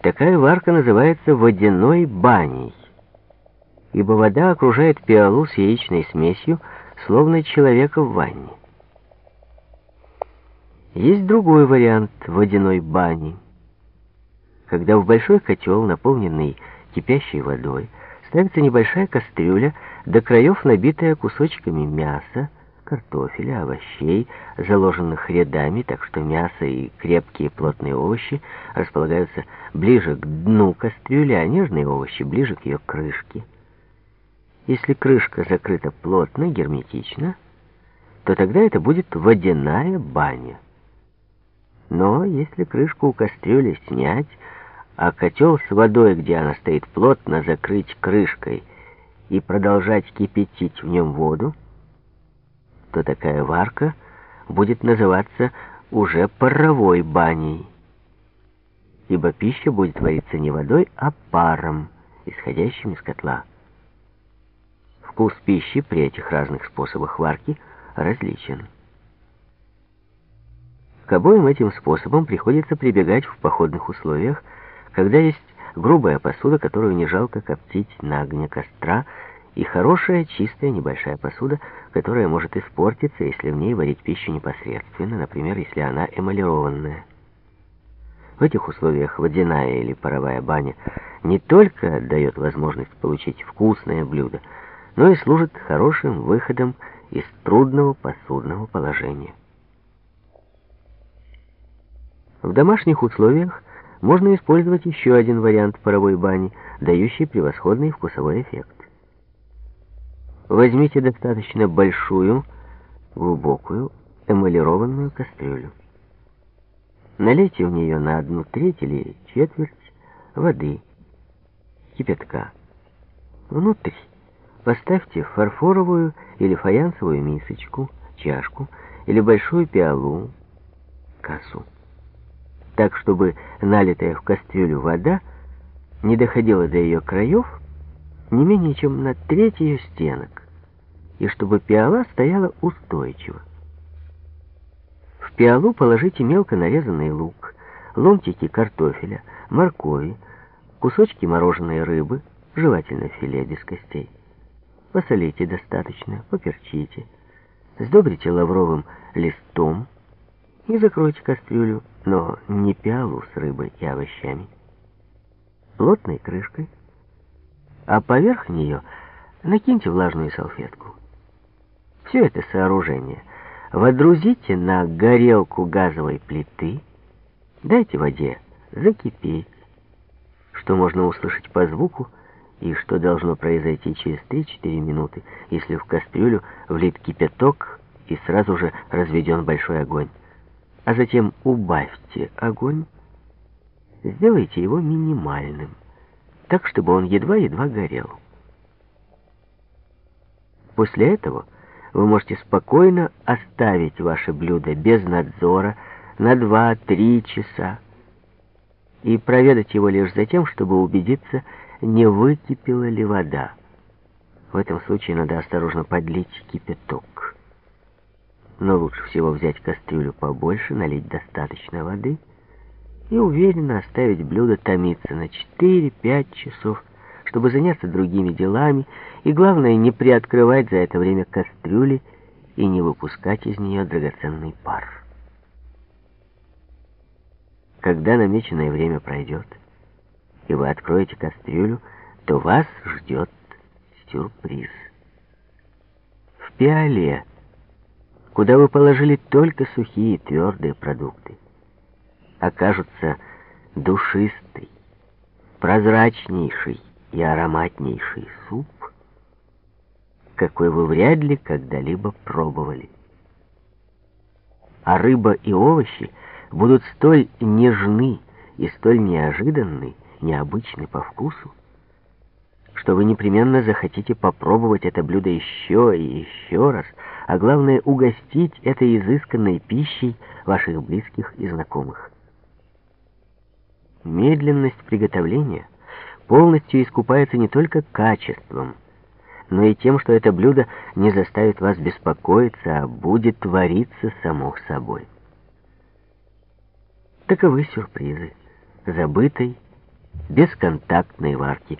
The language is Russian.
Такая варка называется водяной баней, ибо вода окружает пиалу с яичной смесью, словно человека в ванне. Есть другой вариант водяной бани, когда в большой котел, наполненный кипящей водой, ставится небольшая кастрюля, до краев набитая кусочками мяса, картофеля, овощей, заложенных рядами, так что мясо и крепкие плотные овощи располагаются ближе к дну кастрюли, а нежные овощи ближе к ее крышке. Если крышка закрыта плотно, герметично, то тогда это будет водяная баня. Но если крышку у кастрюли снять, а котел с водой, где она стоит плотно, закрыть крышкой и продолжать кипятить в нем воду, то такая варка будет называться уже паровой баней, ибо пища будет вариться не водой, а паром, исходящим из котла. Вкус пищи при этих разных способах варки различен. К обоим этим способам приходится прибегать в походных условиях, когда есть грубая посуда, которую не жалко коптить на огне костра, и хорошая, чистая, небольшая посуда, которая может испортиться, если в ней варить пищу непосредственно, например, если она эмалированная. В этих условиях водяная или паровая баня не только дает возможность получить вкусное блюдо, но и служит хорошим выходом из трудного посудного положения. В домашних условиях можно использовать еще один вариант паровой бани, дающий превосходный вкусовой эффект. Возьмите достаточно большую, глубокую, эмалированную кастрюлю. Налейте в нее на одну треть или четверть воды, кипятка. Внутрь поставьте фарфоровую или фаянсовую мисочку, чашку или большую пиалу, кассу. Так, чтобы налитая в кастрюлю вода не доходила до ее краев, не менее чем на треть ее стенок, и чтобы пиала стояла устойчиво. В пиалу положите мелко нарезанный лук, ломтики картофеля, моркови, кусочки мороженой рыбы, желательно филе без костей. Посолите достаточно, поперчите, сдобрите лавровым листом и закройте кастрюлю, но не пиалу с рыбой и овощами, плотной крышкой, а поверх нее накиньте влажную салфетку. Все это сооружение водрузите на горелку газовой плиты, дайте воде закипеть, что можно услышать по звуку, и что должно произойти через 3-4 минуты, если в кастрюлю влит кипяток и сразу же разведен большой огонь. А затем убавьте огонь, сделайте его минимальным так, чтобы он едва-едва горел. После этого вы можете спокойно оставить ваше блюдо без надзора на 2-3 часа и проведать его лишь за тем, чтобы убедиться, не выкипела ли вода. В этом случае надо осторожно подлить кипяток. Но лучше всего взять кастрюлю побольше, налить достаточно воды и уверенно оставить блюдо томиться на 4-5 часов, чтобы заняться другими делами, и, главное, не приоткрывать за это время кастрюли и не выпускать из нее драгоценный пар. Когда намеченное время пройдет, и вы откроете кастрюлю, то вас ждет сюрприз. В пиале, куда вы положили только сухие твердые продукты, окажутся душистый, прозрачнейший и ароматнейший суп, какой вы вряд ли когда-либо пробовали. А рыба и овощи будут столь нежны и столь неожиданны, необычны по вкусу, что вы непременно захотите попробовать это блюдо еще и еще раз, а главное угостить этой изысканной пищей ваших близких и знакомых. Медленность приготовления полностью искупается не только качеством, но и тем, что это блюдо не заставит вас беспокоиться, а будет твориться само собой. Таковы сюрпризы забытой бесконтактной варки.